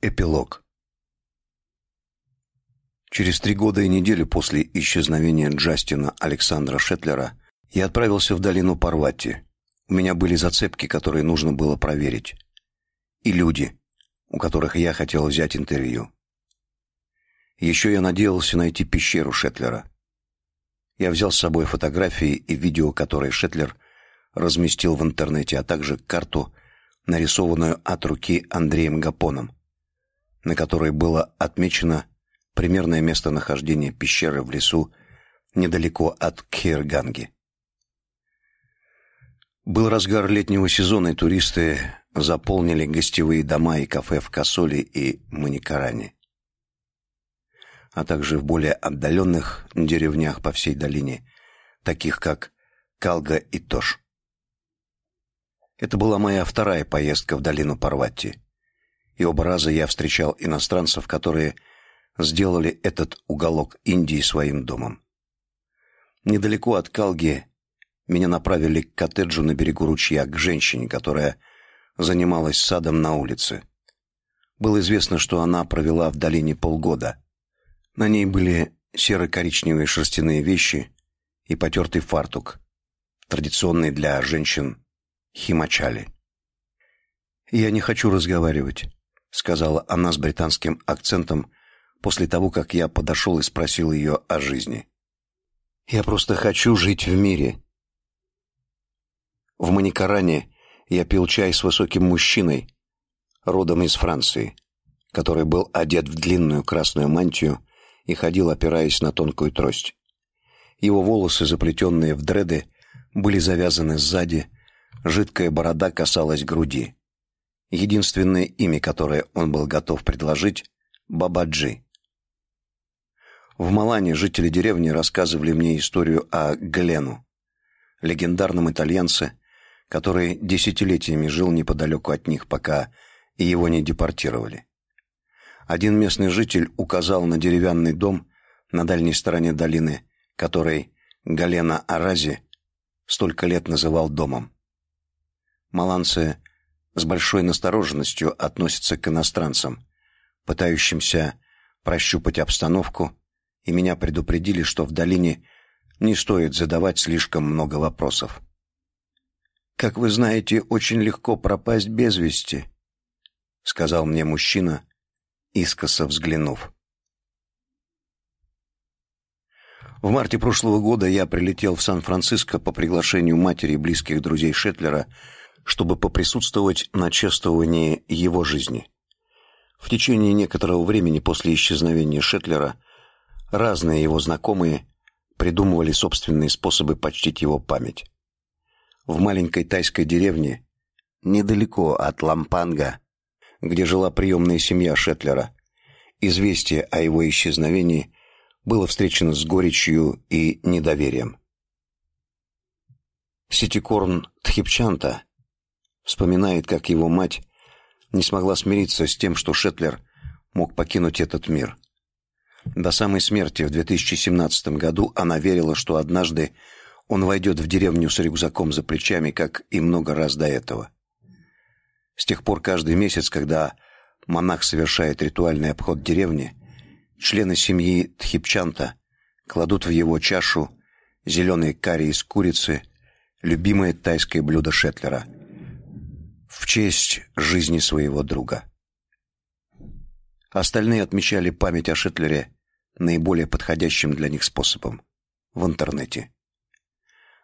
Эпилог. Через три года и неделю после исчезновения Джастина Александра Шетлера я отправился в долину Парвати. У меня были зацепки, которые нужно было проверить, и люди, у которых я хотел взять интервью. Еще я надеялся найти пещеру Шетлера. Я взял с собой фотографии и видео, которые Шетлер разместил в интернете, а также карту, нарисованную от руки Андреем Гапоном на которой было отмечено примерное местонахождение пещеры в лесу недалеко от Кхирганги. Был разгар летнего сезона, и туристы заполнили гостевые дома и кафе в Касоле и Маникаране, а также в более отдаленных деревнях по всей долине, таких как Калга и Тош. Это была моя вторая поездка в долину Парвати и оба раза я встречал иностранцев, которые сделали этот уголок Индии своим домом. Недалеко от Калги меня направили к коттеджу на берегу ручья к женщине, которая занималась садом на улице. Было известно, что она провела в долине полгода. На ней были серо-коричневые шерстяные вещи и потертый фартук, традиционный для женщин химачали. Я не хочу разговаривать сказала она с британским акцентом после того, как я подошел и спросил ее о жизни. Я просто хочу жить в мире. В Маникаране я пил чай с высоким мужчиной, родом из Франции, который был одет в длинную красную мантию и ходил, опираясь на тонкую трость. Его волосы, заплетенные в дреды, были завязаны сзади, жидкая борода касалась груди. Единственное имя, которое он был готов предложить Бабаджи. В Малане жители деревни рассказывали мне историю о Глену, легендарном итальянце, который десятилетиями жил неподалеку от них, пока его не депортировали. Один местный житель указал на деревянный дом на дальней стороне долины, который Галена Арази столько лет называл домом. Маланцы с большой настороженностью относятся к иностранцам, пытающимся прощупать обстановку, и меня предупредили, что в долине не стоит задавать слишком много вопросов. Как вы знаете, очень легко пропасть без вести, сказал мне мужчина, искоса взглянув. В марте прошлого года я прилетел в Сан-Франциско по приглашению матери и близких друзей Шетлера чтобы поприсутствовать на чествовании его жизни. В течение некоторого времени после исчезновения Шетлера разные его знакомые придумывали собственные способы почтить его память. В маленькой тайской деревне недалеко от Лампанга, где жила приемная семья Шетлера, известие о его исчезновении было встречено с горечью и недоверием. Ситикорн Тхипчанта Вспоминает, как его мать не смогла смириться с тем, что Шетлер мог покинуть этот мир. До самой смерти в 2017 году она верила, что однажды он войдет в деревню с рюкзаком за плечами, как и много раз до этого. С тех пор каждый месяц, когда монах совершает ритуальный обход деревни, члены семьи Тхипчанта кладут в его чашу зеленый карри из курицы, любимое тайское блюдо Шетлера – в честь жизни своего друга. Остальные отмечали память о Шетлере наиболее подходящим для них способом в интернете.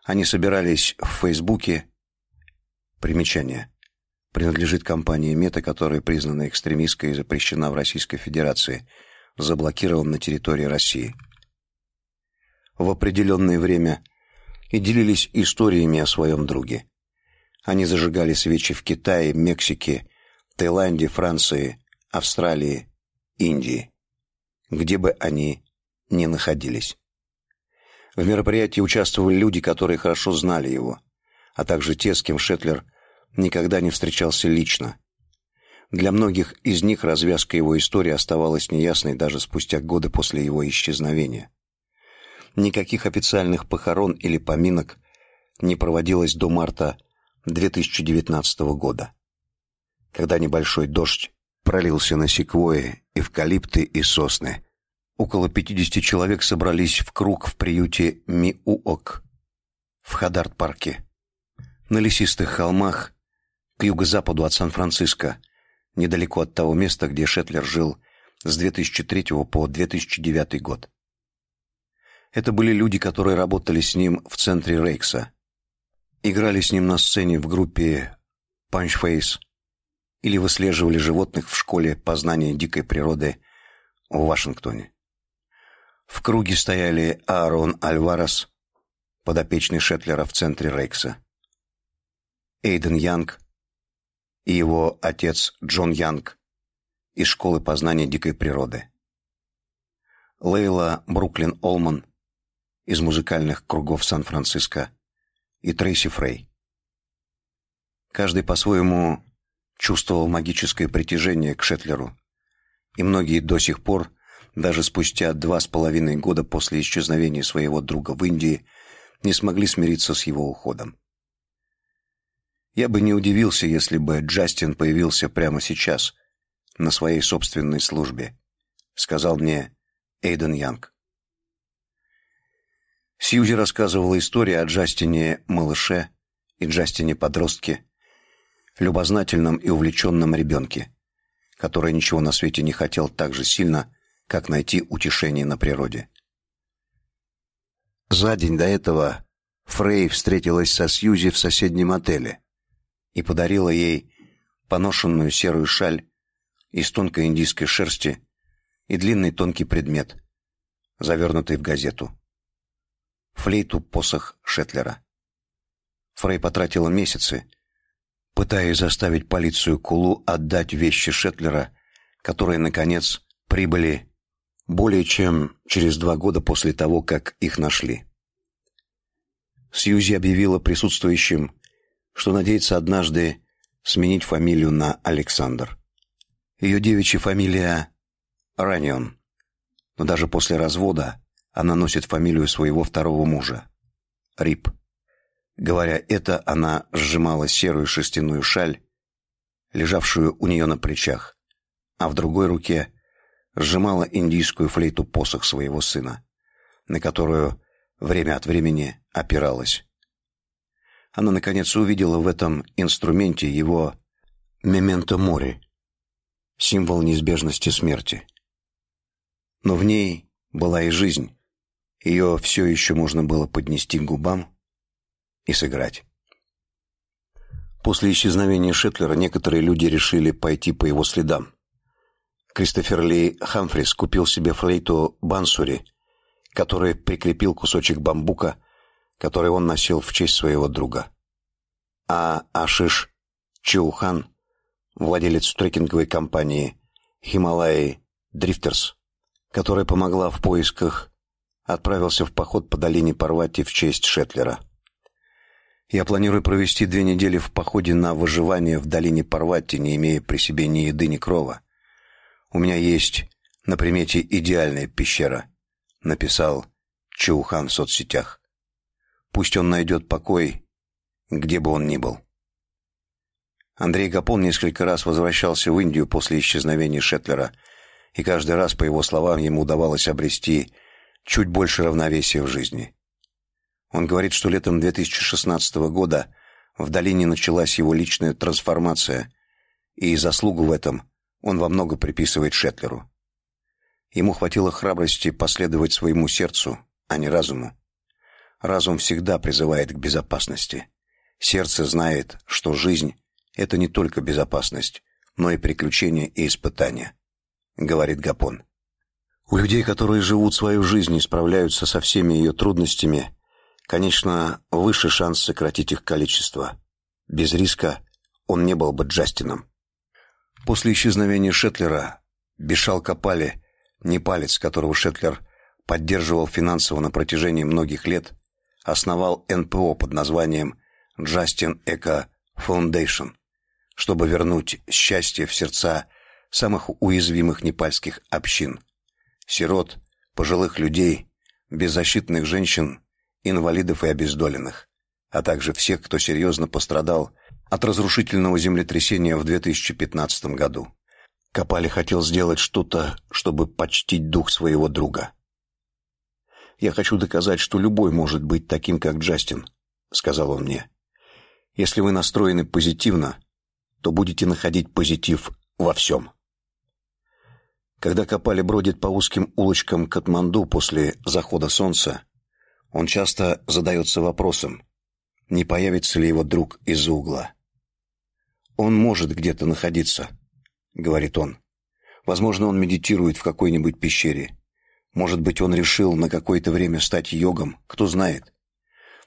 Они собирались в Фейсбуке. Примечание. Принадлежит компании Мета, которая признана экстремистской и запрещена в Российской Федерации, заблокирован на территории России. В определенное время и делились историями о своем друге. Они зажигали свечи в Китае, Мексике, Таиланде, Франции, Австралии, Индии, где бы они ни находились. В мероприятии участвовали люди, которые хорошо знали его, а также те, с кем Шетлер никогда не встречался лично. Для многих из них развязка его истории оставалась неясной даже спустя годы после его исчезновения. Никаких официальных похорон или поминок не проводилось до марта 2019 года, когда небольшой дождь пролился на секвои, эвкалипты и сосны. Около 50 человек собрались в круг в приюте Миуок в Хадарт-парке. На лесистых холмах к юго-западу от Сан-Франциско, недалеко от того места, где Шетлер жил с 2003 по 2009 год. Это были люди, которые работали с ним в центре Рейкса. Играли с ним на сцене в группе Punchface или выслеживали животных в школе познания дикой природы в Вашингтоне. В круге стояли Аарон Альварес, подопечный Шетлера в центре Рейкса, Эйден Янг и его отец Джон Янг из школы познания дикой природы, Лейла Бруклин Олман из музыкальных кругов Сан-Франциско и Трейси Фрей. Каждый по-своему чувствовал магическое притяжение к Шетлеру, и многие до сих пор, даже спустя два с половиной года после исчезновения своего друга в Индии, не смогли смириться с его уходом. Я бы не удивился, если бы Джастин появился прямо сейчас на своей собственной службе, сказал мне Эйден Янг. Сьюзи рассказывала историю о Джастине малыше и Джастине подростке, любознательном и увлеченном ребенке, который ничего на свете не хотел так же сильно, как найти утешение на природе. За день до этого Фрей встретилась со Сьюзи в соседнем отеле и подарила ей поношенную серую шаль из тонкой индийской шерсти и длинный тонкий предмет, завернутый в газету флейту-посох Шетлера. Фрей потратила месяцы, пытаясь заставить полицию Кулу отдать вещи Шетлера, которые наконец прибыли более чем через два года после того, как их нашли. Сьюзи объявила присутствующим, что надеется однажды сменить фамилию на Александр. Ее девичья фамилия Ранион, но даже после развода она носит фамилию своего второго мужа Рип. Говоря это, она сжимала серую шерстяную шаль, лежавшую у нее на плечах, а в другой руке сжимала индийскую флейту посох своего сына, на которую время от времени опиралась. Она наконец увидела в этом инструменте его мементо мори, символ неизбежности смерти. Но в ней была и жизнь, ее все еще можно было поднести к губам и сыграть. После исчезновения Шетлера некоторые люди решили пойти по его следам. Кристофер Ли Хамфрис купил себе флейту Бансури, который прикрепил кусочек бамбука, который он носил в честь своего друга. А Ашиш Чаухан, владелец трекинговой компании Хималаи Дрифтерс, которая помогла в поисках отправился в поход по долине Парвати в честь Шетлера. Я планирую провести две недели в походе на выживание в долине Парвати, не имея при себе ни еды, ни крова. У меня есть на примете идеальная пещера, написал Чаухан в соцсетях. Пусть он найдет покой, где бы он ни был. Андрей Гапон несколько раз возвращался в Индию после исчезновения Шетлера, и каждый раз, по его словам, ему удавалось обрести чуть больше равновесия в жизни. Он говорит, что летом 2016 года в долине началась его личная трансформация, и заслугу в этом он во много приписывает Шетлеру. Ему хватило храбрости последовать своему сердцу, а не разуму. Разум всегда призывает к безопасности. Сердце знает, что жизнь это не только безопасность, но и приключения и испытания, говорит Гапон. У людей, которые живут свою жизнь и справляются со всеми ее трудностями, конечно, выше шанс сократить их количество. Без риска он не был бы Джастином. После исчезновения Шетлера Бишал Капали, непалец, которого Шетлер поддерживал финансово на протяжении многих лет, основал НПО под названием Justin Eco Foundation, чтобы вернуть счастье в сердца самых уязвимых непальских общин сирот, пожилых людей, беззащитных женщин, инвалидов и обездоленных, а также всех, кто серьезно пострадал от разрушительного землетрясения в 2015 году. Капали хотел сделать что-то, чтобы почтить дух своего друга. «Я хочу доказать, что любой может быть таким, как Джастин», — сказал он мне. «Если вы настроены позитивно, то будете находить позитив во всем». Когда Капали бродит по узким улочкам Катманду после захода солнца, он часто задается вопросом, не появится ли его друг из-за угла. «Он может где-то находиться», — говорит он. «Возможно, он медитирует в какой-нибудь пещере. Может быть, он решил на какое-то время стать йогом, кто знает.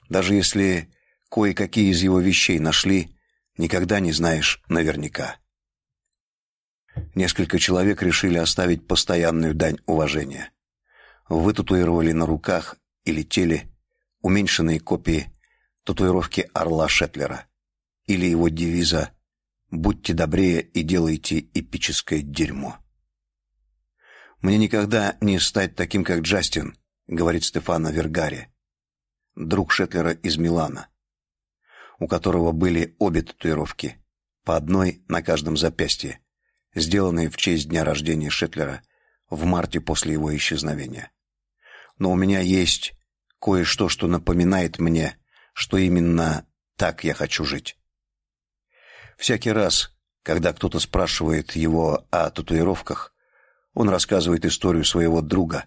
Даже если кое-какие из его вещей нашли, никогда не знаешь наверняка». Несколько человек решили оставить постоянную дань уважения. Вытатуировали на руках или теле уменьшенные копии татуировки орла Шетлера или его девиза «Будьте добрее и делайте эпическое дерьмо». «Мне никогда не стать таким, как Джастин», — говорит Стефано Вергари, друг Шетлера из Милана, у которого были обе татуировки, по одной на каждом запястье, сделанные в честь дня рождения Шетлера в марте после его исчезновения. Но у меня есть кое-что, что напоминает мне, что именно так я хочу жить. Всякий раз, когда кто-то спрашивает его о татуировках, он рассказывает историю своего друга,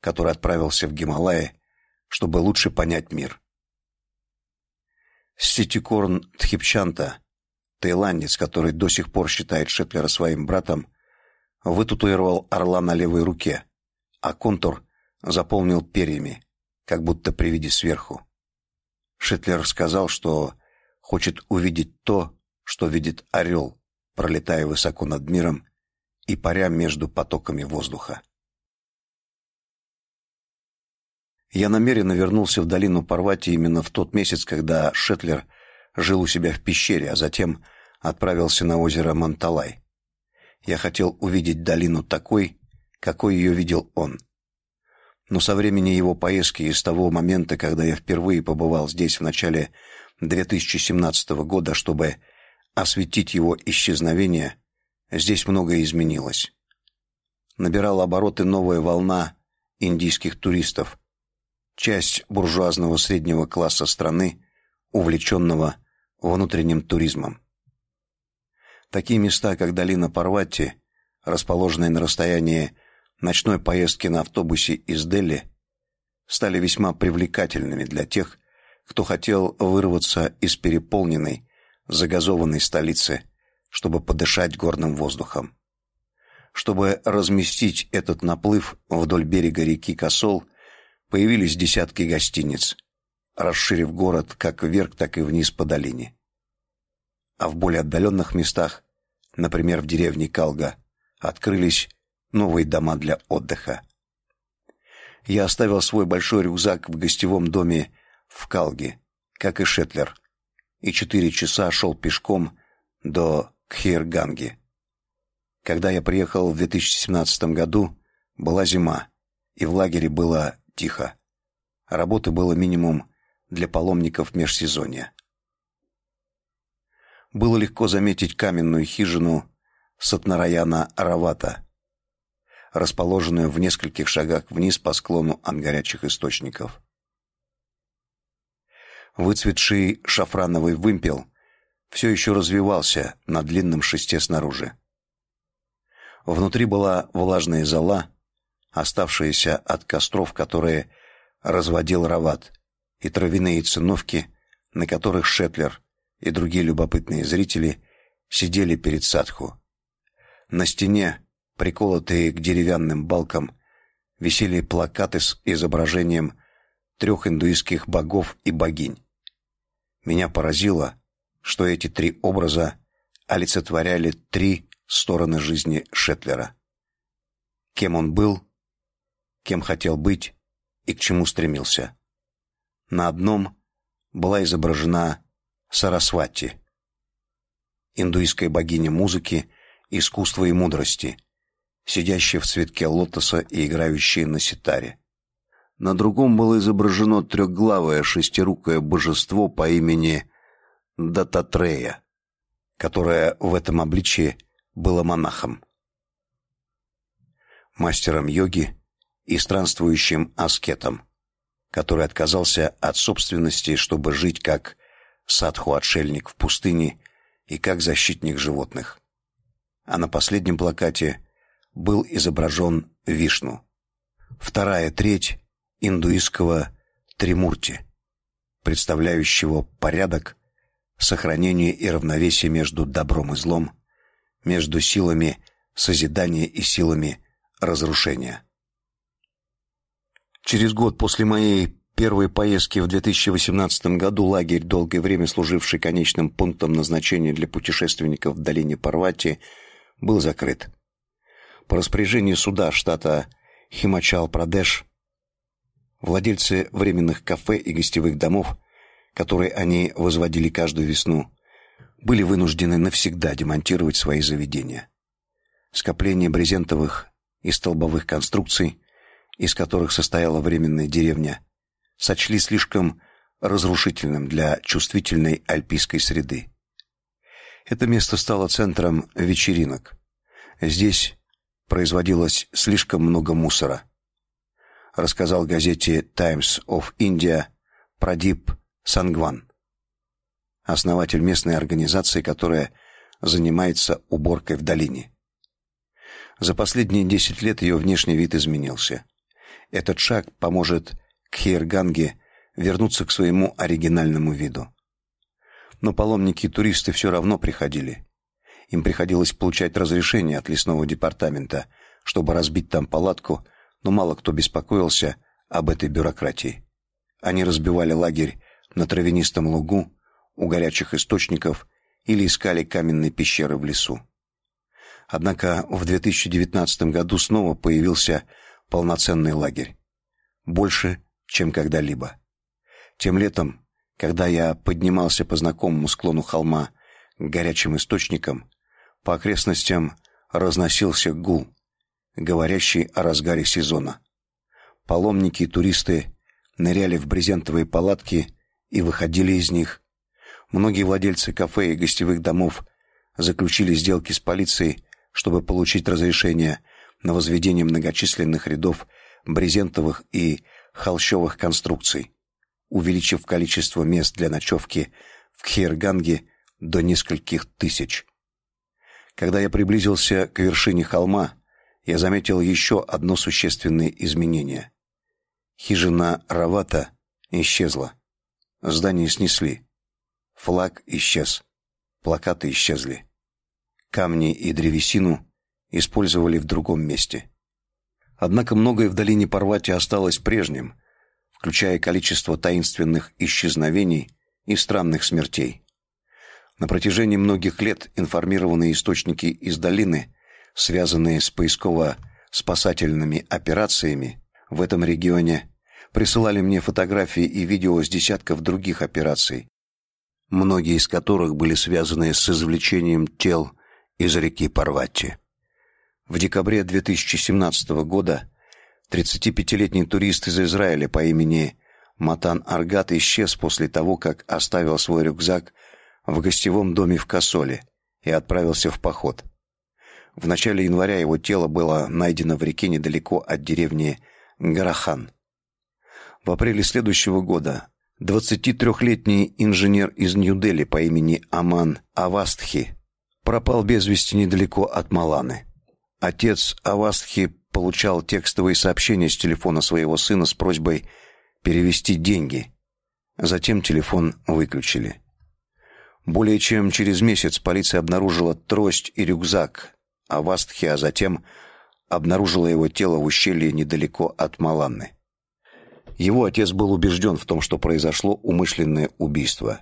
который отправился в Гималаи, чтобы лучше понять мир. Ситикорн Тхипчанта, таиландец, который до сих пор считает Шетлера своим братом, вытатуировал орла на левой руке, а контур заполнил перьями, как будто при виде сверху. Шетлер сказал, что хочет увидеть то, что видит орел, пролетая высоко над миром и паря между потоками воздуха. Я намеренно вернулся в долину Парвати именно в тот месяц, когда Шетлер жил у себя в пещере, а затем отправился на озеро Манталай. Я хотел увидеть долину такой, какой ее видел он. Но со времени его поездки и с того момента, когда я впервые побывал здесь в начале 2017 года, чтобы осветить его исчезновение, здесь многое изменилось. Набирала обороты новая волна индийских туристов, часть буржуазного среднего класса страны, увлеченного внутренним туризмом. Такие места, как долина Парвати, расположенные на расстоянии ночной поездки на автобусе из Дели, стали весьма привлекательными для тех, кто хотел вырваться из переполненной, загазованной столицы, чтобы подышать горным воздухом. Чтобы разместить этот наплыв вдоль берега реки Косол, появились десятки гостиниц, расширив город как вверх, так и вниз по долине. А в более отдаленных местах, например, в деревне Калга, открылись новые дома для отдыха. Я оставил свой большой рюкзак в гостевом доме в Калге, как и Шетлер, и четыре часа шел пешком до Кхирганги. Когда я приехал в 2017 году, была зима, и в лагере было тихо. Работы было минимум для паломников межсезонья. Было легко заметить каменную хижину Сатнараяна Аравата, расположенную в нескольких шагах вниз по склону от горячих источников. Выцветший шафрановый вымпел все еще развивался на длинном шесте снаружи. Внутри была влажная зола, оставшаяся от костров, которые разводил Рават, и травяные циновки, на которых Шетлер и другие любопытные зрители сидели перед садху. На стене, приколотые к деревянным балкам, висели плакаты с изображением трех индуистских богов и богинь. Меня поразило, что эти три образа олицетворяли три стороны жизни Шетлера. Кем он был, кем хотел быть и к чему стремился. На одном была изображена Сарасвати, индуистская богиня музыки, искусства и мудрости, сидящая в цветке лотоса и играющая на ситаре. На другом было изображено трехглавое шестирукое божество по имени Дататрея, которое в этом обличии было монахом. мастером йоги и странствующим аскетом, который отказался от собственности, чтобы жить как садху-отшельник в пустыне и как защитник животных. А на последнем плакате был изображен Вишну. Вторая треть индуистского Тримурти, представляющего порядок, сохранение и равновесие между добром и злом, между силами созидания и силами разрушения. Через год после моей первой поездки в 2018 году лагерь, долгое время служивший конечным пунктом назначения для путешественников в долине Парвати, был закрыт. По распоряжению суда штата Химачал-Прадеш владельцы временных кафе и гостевых домов, которые они возводили каждую весну, были вынуждены навсегда демонтировать свои заведения. Скопление брезентовых и столбовых конструкций, из которых состояла временная деревня, сочли слишком разрушительным для чувствительной альпийской среды. Это место стало центром вечеринок. Здесь производилось слишком много мусора. Рассказал газете Times of India Прадип Сангван, основатель местной организации, которая занимается уборкой в долине. За последние десять лет ее внешний вид изменился. Этот шаг поможет Кхейрганге вернуться к своему оригинальному виду. Но паломники и туристы все равно приходили. Им приходилось получать разрешение от лесного департамента, чтобы разбить там палатку, но мало кто беспокоился об этой бюрократии. Они разбивали лагерь на травянистом лугу, у горячих источников или искали каменные пещеры в лесу. Однако в 2019 году снова появился полноценный лагерь. Больше, чем когда-либо. Тем летом, когда я поднимался по знакомому склону холма к горячим источникам, по окрестностям разносился гул, говорящий о разгаре сезона. Паломники и туристы ныряли в брезентовые палатки и выходили из них. Многие владельцы кафе и гостевых домов заключили сделки с полицией, чтобы получить разрешение на возведение многочисленных рядов брезентовых и холщовых конструкций, увеличив количество мест для ночевки в Кхейрганге до нескольких тысяч. Когда я приблизился к вершине холма, я заметил еще одно существенное изменение. Хижина Равата исчезла. Здание снесли. Флаг исчез. Плакаты исчезли. Камни и древесину использовали в другом месте. Однако многое в долине Парвати осталось прежним, включая количество таинственных исчезновений и странных смертей. На протяжении многих лет информированные источники из долины, связанные с поисково-спасательными операциями в этом регионе, присылали мне фотографии и видео с десятков других операций, многие из которых были связаны с извлечением тел из реки Парвати. В декабре 2017 года 35-летний турист из Израиля по имени Матан Аргат исчез после того, как оставил свой рюкзак в гостевом доме в Касоле и отправился в поход. В начале января его тело было найдено в реке недалеко от деревни Гарахан. В апреле следующего года 23-летний инженер из Нью-Дели по имени Аман Авастхи пропал без вести недалеко от Маланы. Отец Авастхи получал текстовые сообщения с телефона своего сына с просьбой перевести деньги. Затем телефон выключили. Более чем через месяц полиция обнаружила трость и рюкзак Авастхи, а затем обнаружила его тело в ущелье недалеко от Маланны. Его отец был убежден в том, что произошло умышленное убийство.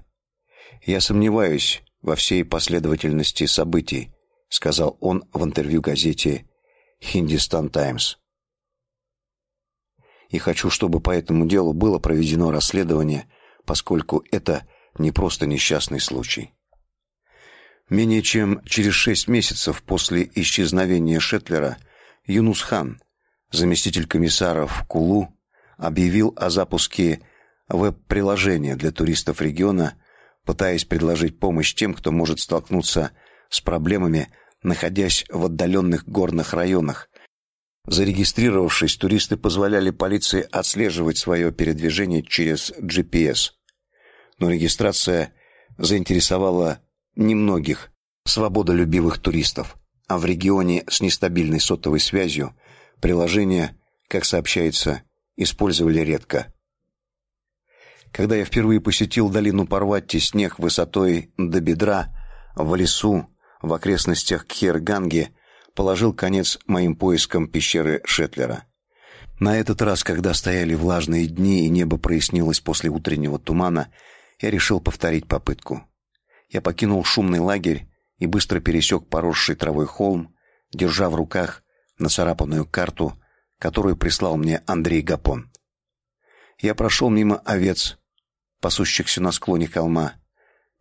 Я сомневаюсь во всей последовательности событий, сказал он в интервью газете Hindustan Times. И хочу, чтобы по этому делу было проведено расследование, поскольку это не просто несчастный случай. Менее чем через шесть месяцев после исчезновения Шетлера Юнус Хан, заместитель комиссара в Кулу, объявил о запуске веб-приложения для туристов региона, пытаясь предложить помощь тем, кто может столкнуться с проблемами, находясь в отдаленных горных районах, Зарегистрировавшись, туристы позволяли полиции отслеживать свое передвижение через GPS. Но регистрация заинтересовала немногих свободолюбивых туристов, а в регионе с нестабильной сотовой связью приложения, как сообщается, использовали редко. Когда я впервые посетил долину Парватти, снег высотой до бедра в лесу в окрестностях Кхерганги положил конец моим поискам пещеры Шетлера. На этот раз, когда стояли влажные дни и небо прояснилось после утреннего тумана, я решил повторить попытку. Я покинул шумный лагерь и быстро пересек поросший травой холм, держа в руках нацарапанную карту, которую прислал мне Андрей Гапон. Я прошел мимо овец, пасущихся на склоне холма,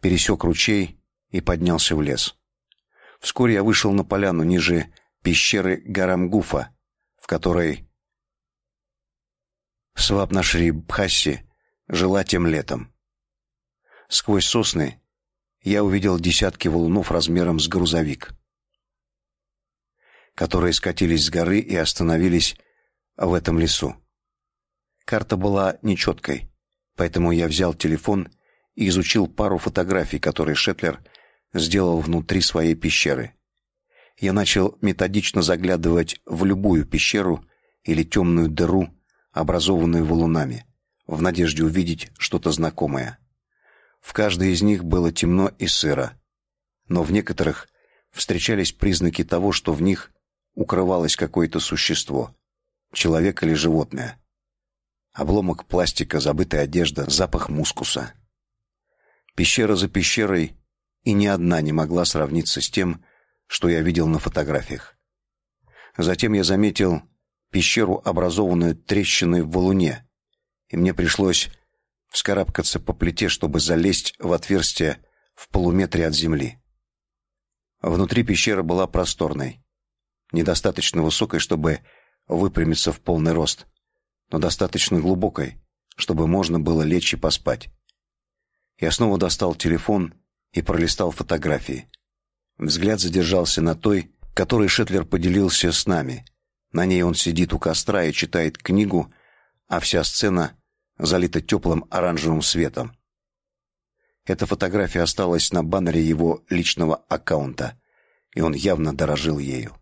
пересек ручей и поднялся в лес. Вскоре я вышел на поляну ниже пещеры Гарамгуфа, в которой Свапнашри Бхасси жила тем летом. Сквозь сосны я увидел десятки валунов размером с грузовик, которые скатились с горы и остановились в этом лесу. Карта была нечеткой, Поэтому я взял телефон и изучил пару фотографий, которые Шетлер сделал внутри своей пещеры. Я начал методично заглядывать в любую пещеру или темную дыру, образованную валунами, в надежде увидеть что-то знакомое. В каждой из них было темно и сыро, но в некоторых встречались признаки того, что в них укрывалось какое-то существо, человек или животное. Обломок пластика, забытая одежда, запах мускуса. Пещера за пещерой, и ни одна не могла сравниться с тем, что я видел на фотографиях. Затем я заметил пещеру, образованную трещиной в валуне, и мне пришлось вскарабкаться по плите, чтобы залезть в отверстие в полуметре от земли. Внутри пещера была просторной, недостаточно высокой, чтобы выпрямиться в полный рост но достаточно глубокой, чтобы можно было лечь и поспать. Я снова достал телефон и пролистал фотографии. Взгляд задержался на той, которой Шетлер поделился с нами. На ней он сидит у костра и читает книгу, а вся сцена залита теплым оранжевым светом. Эта фотография осталась на баннере его личного аккаунта, и он явно дорожил ею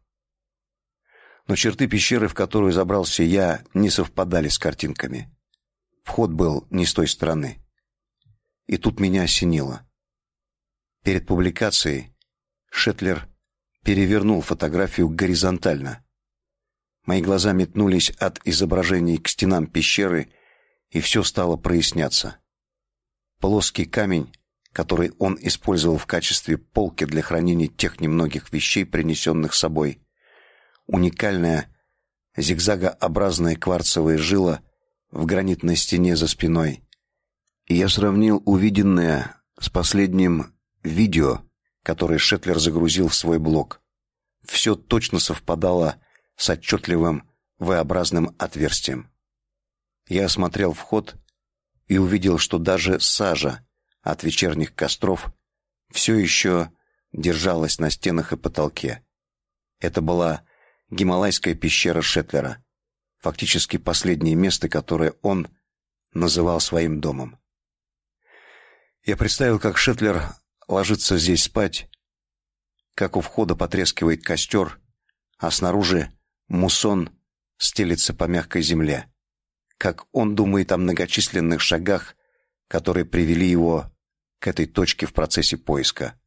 но черты пещеры, в которую забрался я, не совпадали с картинками. Вход был не с той стороны. И тут меня осенило. Перед публикацией Шетлер перевернул фотографию горизонтально. Мои глаза метнулись от изображений к стенам пещеры, и все стало проясняться. Плоский камень, который он использовал в качестве полки для хранения тех немногих вещей, принесенных с собой, уникальная зигзагообразная кварцевая жила в гранитной стене за спиной. И я сравнил увиденное с последним видео, которое Шетлер загрузил в свой блог. Все точно совпадало с отчетливым V-образным отверстием. Я осмотрел вход и увидел, что даже сажа от вечерних костров все еще держалась на стенах и потолке. Это была Гималайская пещера Шетлера, фактически последнее место, которое он называл своим домом. Я представил, как Шетлер ложится здесь спать, как у входа потрескивает костер, а снаружи мусон стелется по мягкой земле, как он думает о многочисленных шагах, которые привели его к этой точке в процессе поиска.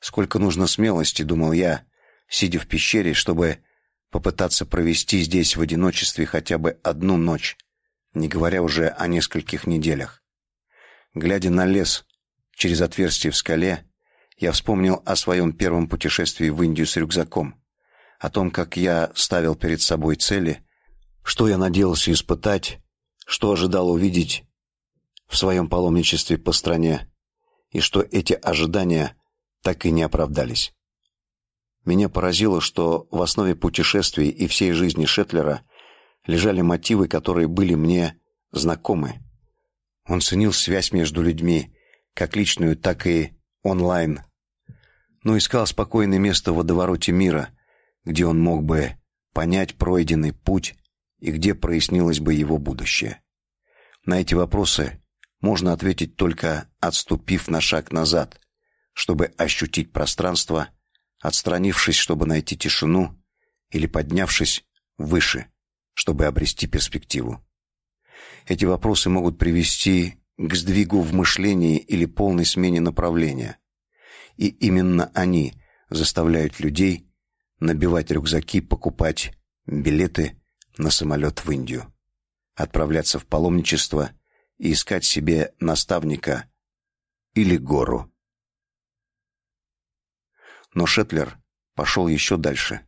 Сколько нужно смелости, думал я, сидя в пещере, чтобы попытаться провести здесь в одиночестве хотя бы одну ночь, не говоря уже о нескольких неделях. Глядя на лес через отверстие в скале, я вспомнил о своем первом путешествии в Индию с рюкзаком, о том, как я ставил перед собой цели, что я надеялся испытать, что ожидал увидеть в своем паломничестве по стране, и что эти ожидания так и не оправдались. Меня поразило, что в основе путешествий и всей жизни Шетлера лежали мотивы, которые были мне знакомы. Он ценил связь между людьми, как личную, так и онлайн, но искал спокойное место в водовороте мира, где он мог бы понять пройденный путь и где прояснилось бы его будущее. На эти вопросы можно ответить только отступив на шаг назад, чтобы ощутить пространство, отстранившись, чтобы найти тишину, или поднявшись выше, чтобы обрести перспективу. Эти вопросы могут привести к сдвигу в мышлении или полной смене направления. И именно они заставляют людей набивать рюкзаки, покупать билеты на самолет в Индию, отправляться в паломничество и искать себе наставника или гору. Но Шетлер пошел еще дальше.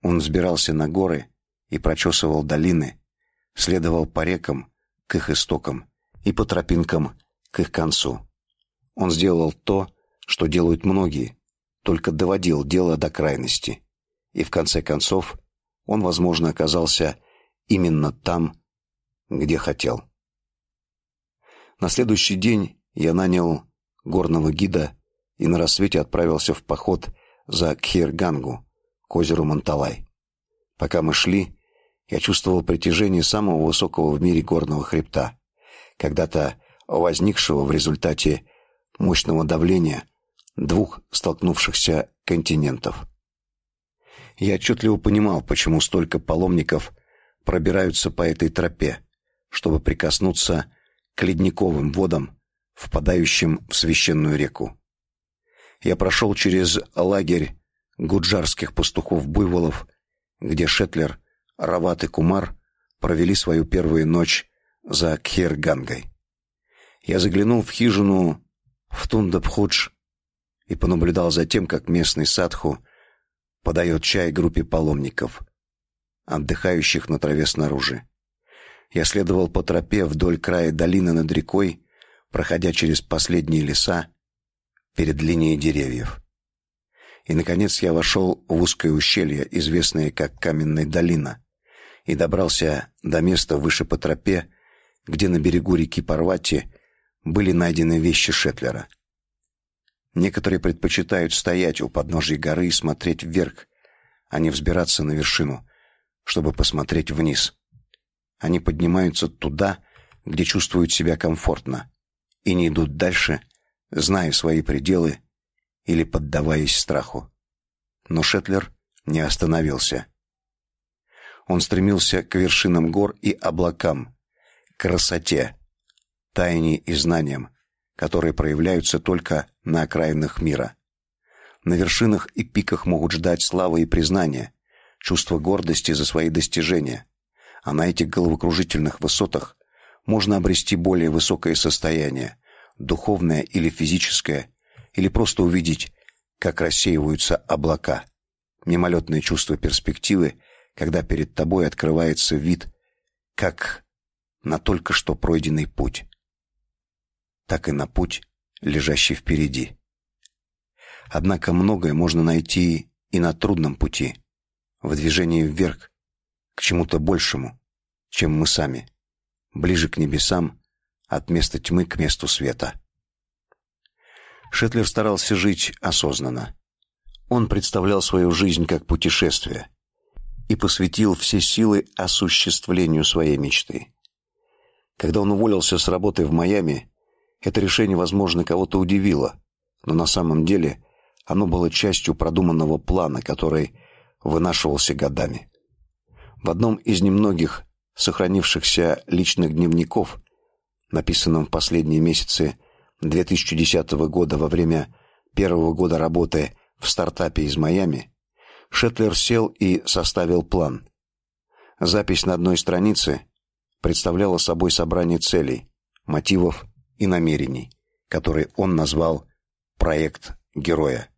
Он взбирался на горы и прочесывал долины, следовал по рекам к их истокам и по тропинкам к их концу. Он сделал то, что делают многие, только доводил дело до крайности. И в конце концов он, возможно, оказался именно там, где хотел. На следующий день я нанял горного гида и на рассвете отправился в поход за Кхиргангу, к озеру Манталай. Пока мы шли, я чувствовал притяжение самого высокого в мире горного хребта, когда-то возникшего в результате мощного давления двух столкнувшихся континентов. Я отчетливо понимал, почему столько паломников пробираются по этой тропе, чтобы прикоснуться к ледниковым водам, впадающим в священную реку. Я прошел через лагерь гуджарских пастухов-буйволов, где Шетлер, Рават и Кумар провели свою первую ночь за Кхиргангой. Я заглянул в хижину в Тундабхудж и понаблюдал за тем, как местный садху подает чай группе паломников, отдыхающих на траве снаружи. Я следовал по тропе вдоль края долины над рекой, проходя через последние леса перед линией деревьев. И наконец я вошел в узкое ущелье, известное как Каменная долина, и добрался до места выше по тропе, где на берегу реки Парвати были найдены вещи Шетлера. Некоторые предпочитают стоять у подножия горы и смотреть вверх, а не взбираться на вершину, чтобы посмотреть вниз. Они поднимаются туда, где чувствуют себя комфортно, и не идут дальше, зная свои пределы или поддаваясь страху. Но Шетлер не остановился. Он стремился к вершинам гор и облакам, красоте, тайне и знаниям, которые проявляются только на окраинах мира. На вершинах и пиках могут ждать славы и признания, чувство гордости за свои достижения, а на этих головокружительных высотах можно обрести более высокое состояние, духовное или физическое, или просто увидеть, как рассеиваются облака. Мимолетное чувство перспективы, когда перед тобой открывается вид, как на только что пройденный путь, так и на путь, лежащий впереди. Однако многое можно найти и на трудном пути, в движении вверх, к чему-то большему, чем мы сами, ближе к небесам, от места тьмы к месту света. Шетлер старался жить осознанно. Он представлял свою жизнь как путешествие и посвятил все силы осуществлению своей мечты. Когда он уволился с работы в Майами, это решение, возможно, кого-то удивило, но на самом деле оно было частью продуманного плана, который вынашивался годами. В одном из немногих сохранившихся личных дневников, написанном в последние месяцы 2010 года во время первого года работы в стартапе из Майами, Шетлер сел и составил план. Запись на одной странице представляла собой собрание целей, мотивов и намерений, которые он назвал «Проект героя».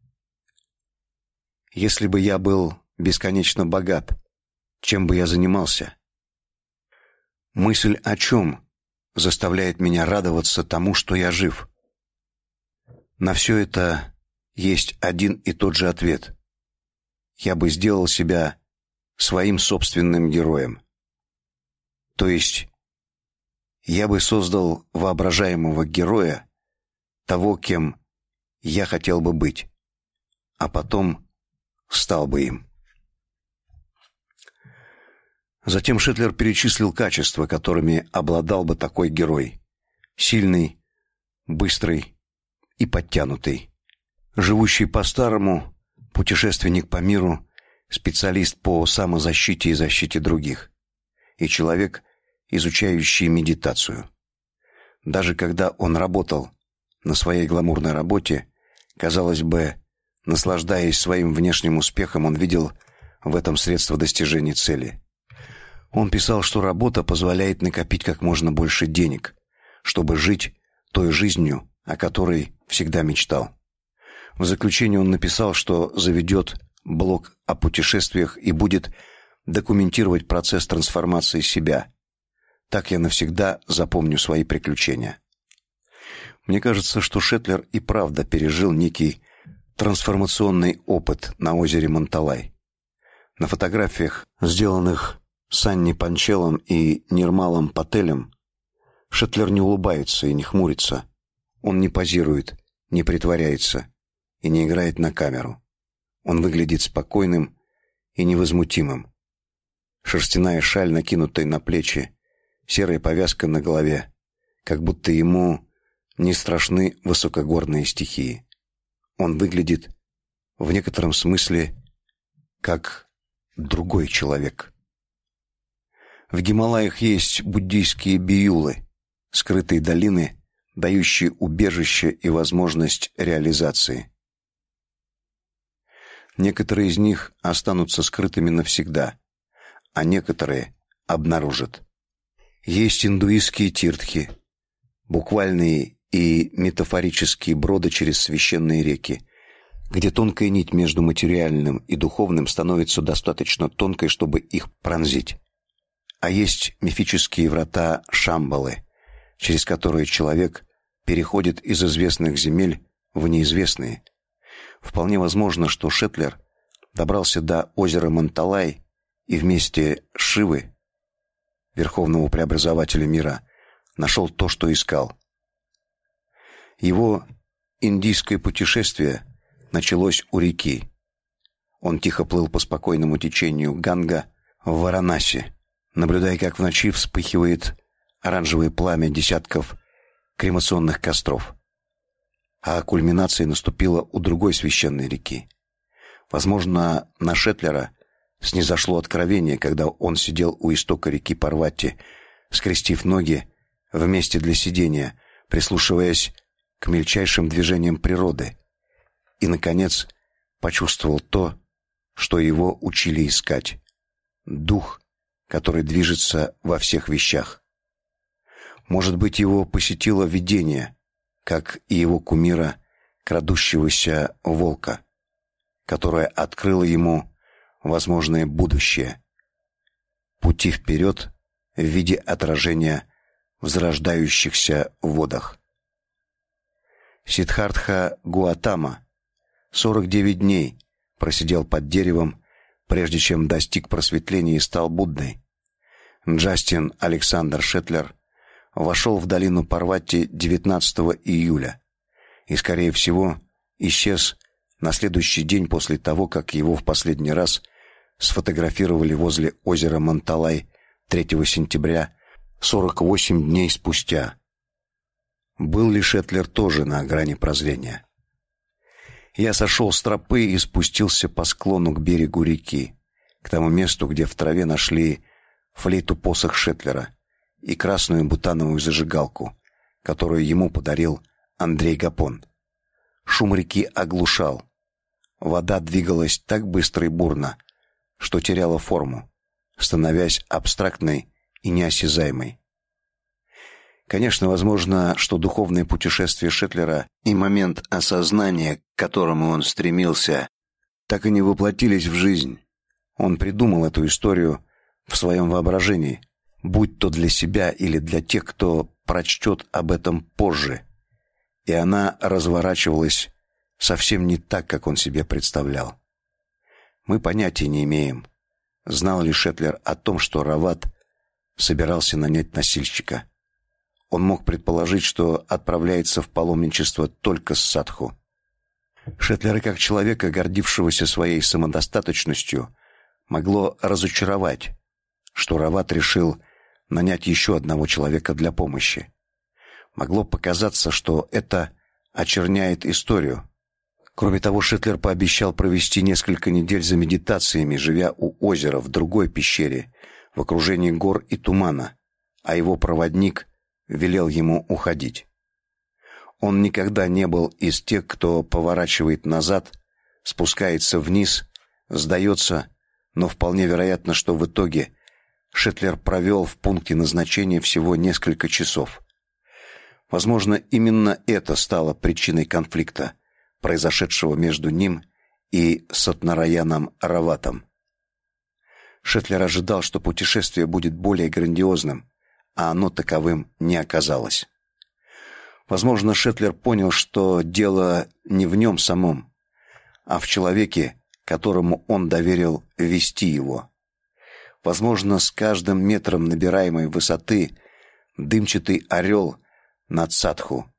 Если бы я был бесконечно богат, чем бы я занимался? Мысль о чем заставляет меня радоваться тому, что я жив? На все это есть один и тот же ответ. Я бы сделал себя своим собственным героем. То есть я бы создал воображаемого героя, того, кем я хотел бы быть, а потом стал бы им. Затем Шетлер перечислил качества, которыми обладал бы такой герой: сильный, быстрый и подтянутый, живущий по-старому, путешественник по миру, специалист по самозащите и защите других, и человек, изучающий медитацию. Даже когда он работал на своей гламурной работе, казалось бы, наслаждаясь своим внешним успехом, он видел в этом средство достижения цели. Он писал, что работа позволяет накопить как можно больше денег, чтобы жить той жизнью, о которой всегда мечтал. В заключение он написал, что заведет блог о путешествиях и будет документировать процесс трансформации себя. Так я навсегда запомню свои приключения. Мне кажется, что Шетлер и правда пережил некий трансформационный опыт на озере Монталай. На фотографиях, сделанных Санни Панчелом и Нирмалом Пателем, Шетлер не улыбается и не хмурится. Он не позирует, не притворяется и не играет на камеру. Он выглядит спокойным и невозмутимым. Шерстяная шаль, накинутая на плечи, серая повязка на голове, как будто ему не страшны высокогорные стихии. Он выглядит в некотором смысле как другой человек. В Гималаях есть буддийские биюлы, скрытые долины, дающие убежище и возможность реализации. Некоторые из них останутся скрытыми навсегда, а некоторые обнаружат. Есть индуистские тиртхи, буквальные и метафорические броды через священные реки, где тонкая нить между материальным и духовным становится достаточно тонкой, чтобы их пронзить. А есть мифические врата Шамбалы, через которые человек переходит из известных земель в неизвестные – Вполне возможно, что Шетлер добрался до озера Монталай и вместе Шивы, верховного преобразователя мира, нашел то, что искал. Его индийское путешествие началось у реки. Он тихо плыл по спокойному течению Ганга в Варанаси, наблюдая, как в ночи вспыхивает оранжевое пламя десятков кремационных костров а кульминация наступила у другой священной реки. Возможно, на Шетлера снизошло откровение, когда он сидел у истока реки Парвати, скрестив ноги в месте для сидения, прислушиваясь к мельчайшим движениям природы, и наконец почувствовал то, что его учили искать дух, который движется во всех вещах. Может быть, его посетило видение, как и его кумира, крадущегося волка, которое открыло ему возможное будущее, пути вперед в виде отражения в зарождающихся водах. Сиддхартха Гуатама 49 дней просидел под деревом, прежде чем достиг просветления и стал Буддой. Джастин Александр Шетлер вошел в долину Парвати 19 июля и, скорее всего, исчез на следующий день после того, как его в последний раз сфотографировали возле озера Монталай 3 сентября 48 дней спустя. Был ли Шетлер тоже на грани прозрения? Я сошел с тропы и спустился по склону к берегу реки, к тому месту, где в траве нашли флейту посох Шетлера и красную бутановую зажигалку, которую ему подарил Андрей Гапон. Шум реки оглушал. Вода двигалась так быстро и бурно, что теряла форму, становясь абстрактной и неосязаемой. Конечно, возможно, что духовное путешествие Шетлера и момент осознания, к которому он стремился, так и не воплотились в жизнь. Он придумал эту историю в своем воображении, будь то для себя или для тех, кто прочтет об этом позже. И она разворачивалась совсем не так, как он себе представлял. Мы понятия не имеем, знал ли Шетлер о том, что Рават собирался нанять носильщика. Он мог предположить, что отправляется в паломничество только с Садху. Шетлера, как человека, гордившегося своей самодостаточностью, могло разочаровать, что Рават решил нанять еще одного человека для помощи. Могло показаться, что это очерняет историю. Кроме того, Шетлер пообещал провести несколько недель за медитациями, живя у озера в другой пещере, в окружении гор и тумана, а его проводник велел ему уходить. Он никогда не был из тех, кто поворачивает назад, спускается вниз, сдается, но вполне вероятно, что в итоге Шетлер провел в пункте назначения всего несколько часов. Возможно, именно это стало причиной конфликта, произошедшего между ним и Сатнараяном Раватом. Шетлер ожидал, что путешествие будет более грандиозным, а оно таковым не оказалось. Возможно, Шетлер понял, что дело не в нем самом, а в человеке, которому он доверил вести его. Возможно, с каждым метром набираемой высоты дымчатый орел над Садху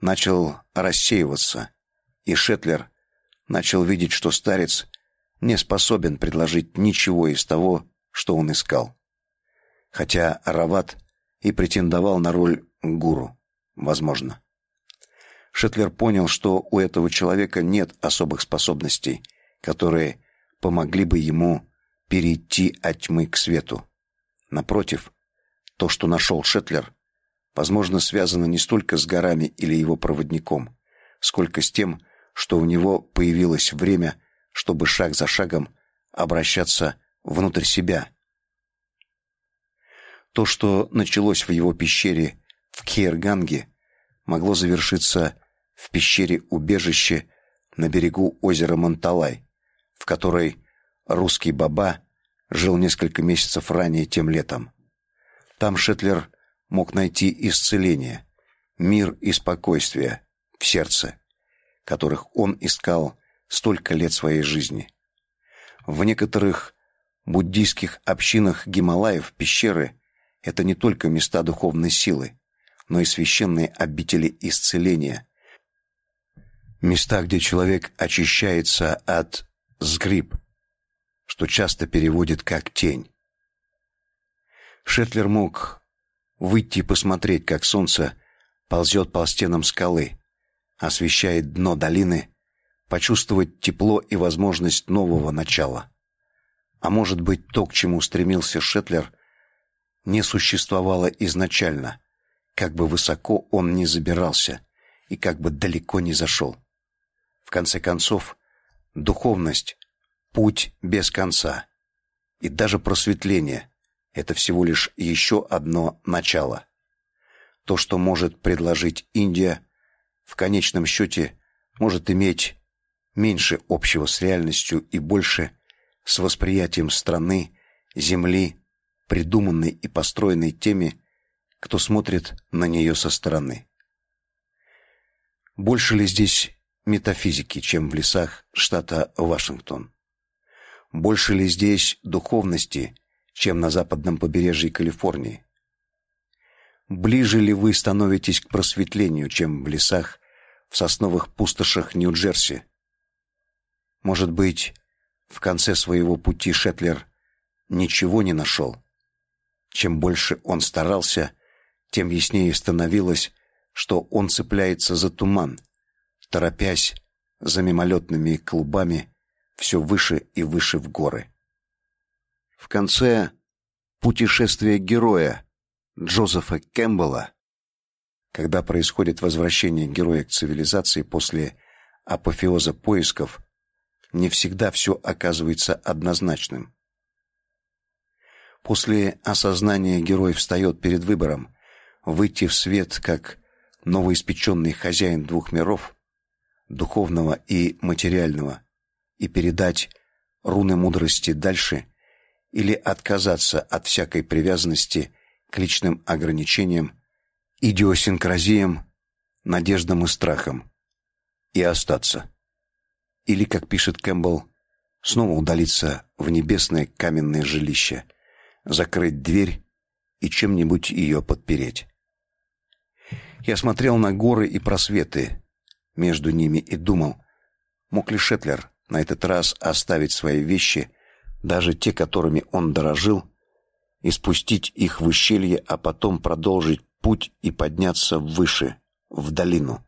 начал рассеиваться, и Шетлер начал видеть, что старец не способен предложить ничего из того, что он искал. Хотя Рават и претендовал на роль гуру, возможно. Шетлер понял, что у этого человека нет особых способностей, которые помогли бы ему перейти от тьмы к свету. Напротив, то, что нашел Шетлер, возможно, связано не столько с горами или его проводником, сколько с тем, что у него появилось время, чтобы шаг за шагом обращаться внутрь себя. То, что началось в его пещере в Кирганге, могло завершиться в пещере убежище на берегу озера Монталай, в которой русский баба жил несколько месяцев ранее тем летом. Там Шетлер мог найти исцеление, мир и спокойствие в сердце, которых он искал столько лет своей жизни. В некоторых буддийских общинах Гималаев пещеры это не только места духовной силы, но и священные обители исцеления. Места, где человек очищается от сгриб, что часто переводит как тень. Шетлер мог выйти и посмотреть, как солнце ползет по стенам скалы, освещает дно долины, почувствовать тепло и возможность нового начала. А может быть, то, к чему стремился Шетлер, не существовало изначально, как бы высоко он ни забирался и как бы далеко ни зашел. В конце концов, духовность путь без конца. И даже просветление это всего лишь еще одно начало. То, что может предложить Индия, в конечном счете может иметь меньше общего с реальностью и больше с восприятием страны, земли, придуманной и построенной теми, кто смотрит на нее со стороны. Больше ли здесь метафизики, чем в лесах штата Вашингтон? Больше ли здесь духовности, чем на западном побережье Калифорнии? Ближе ли вы становитесь к просветлению, чем в лесах, в сосновых пустошах Нью-Джерси? Может быть, в конце своего пути Шетлер ничего не нашел? Чем больше он старался, тем яснее становилось, что он цепляется за туман, торопясь за мимолетными клубами все выше и выше в горы. В конце путешествия героя Джозефа Кэмпбелла, когда происходит возвращение героя к цивилизации после апофеоза поисков, не всегда все оказывается однозначным. После осознания герой встает перед выбором выйти в свет как новоиспеченный хозяин двух миров, духовного и материального, и передать руны мудрости дальше или отказаться от всякой привязанности к личным ограничениям, идиосинкразиям, надеждам и страхам и остаться. Или, как пишет Кэмпбелл, снова удалиться в небесное каменное жилище – закрыть дверь и чем-нибудь ее подпереть. Я смотрел на горы и просветы между ними и думал, мог ли Шетлер на этот раз оставить свои вещи, даже те, которыми он дорожил, и спустить их в ущелье, а потом продолжить путь и подняться выше, в долину.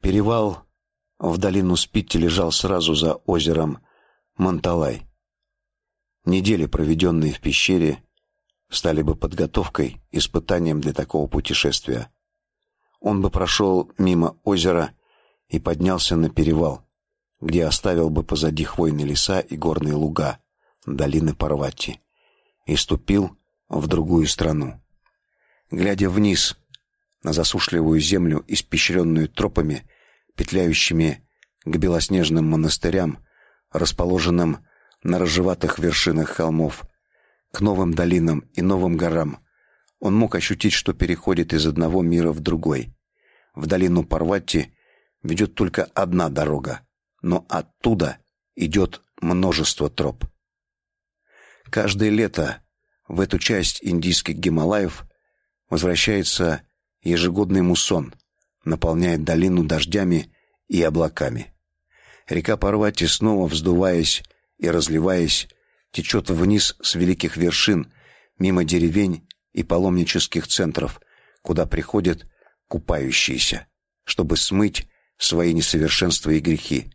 Перевал в долину Спитти лежал сразу за озером Монталай. Недели, проведенные в пещере, стали бы подготовкой, испытанием для такого путешествия. Он бы прошел мимо озера и поднялся на перевал, где оставил бы позади хвойные леса и горные луга, долины Парвати, и ступил в другую страну. Глядя вниз на засушливую землю, испещренную тропами, петляющими к белоснежным монастырям, расположенным на рыжеватых вершинах холмов, к новым долинам и новым горам, он мог ощутить, что переходит из одного мира в другой. В долину Парвати ведет только одна дорога, но оттуда идет множество троп. Каждое лето в эту часть индийских Гималаев возвращается ежегодный муссон, наполняет долину дождями и облаками. Река Парвати снова вздуваясь и разливаясь, течет вниз с великих вершин, мимо деревень и паломнических центров, куда приходят купающиеся, чтобы смыть свои несовершенства и грехи.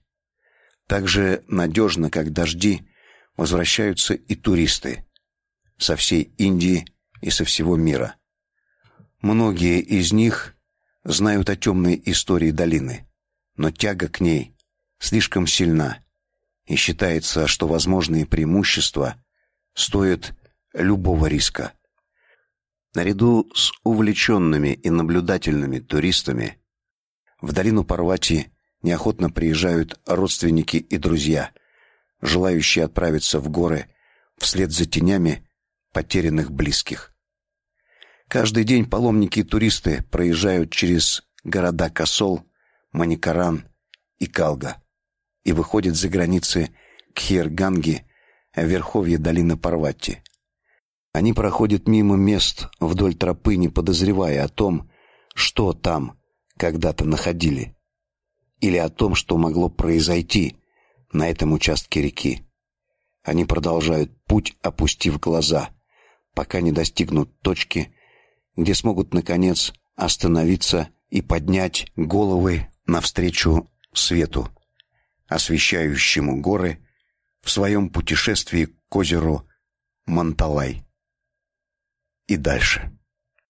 Так же надежно, как дожди, возвращаются и туристы со всей Индии и со всего мира. Многие из них знают о темной истории долины, но тяга к ней слишком сильна, и считается, что возможные преимущества стоят любого риска. Наряду с увлеченными и наблюдательными туристами в долину Парвати неохотно приезжают родственники и друзья, желающие отправиться в горы вслед за тенями потерянных близких. Каждый день паломники и туристы проезжают через города Касол, Маникаран и Калга и выходят за границы Кхирганги, верховья долины Парвати. Они проходят мимо мест вдоль тропы, не подозревая о том, что там когда-то находили, или о том, что могло произойти на этом участке реки. Они продолжают путь, опустив глаза, пока не достигнут точки, где смогут наконец остановиться и поднять головы навстречу свету освещающему горы в своем путешествии к озеру Манталай. И дальше.